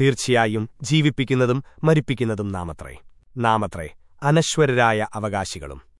തീർച്ചയായും ജീവിപ്പിക്കുന്നതും മരിപ്പിക്കുന്നതും നാമത്രേ. നാമത്രേ അനശ്വരരായ അവകാശികളും.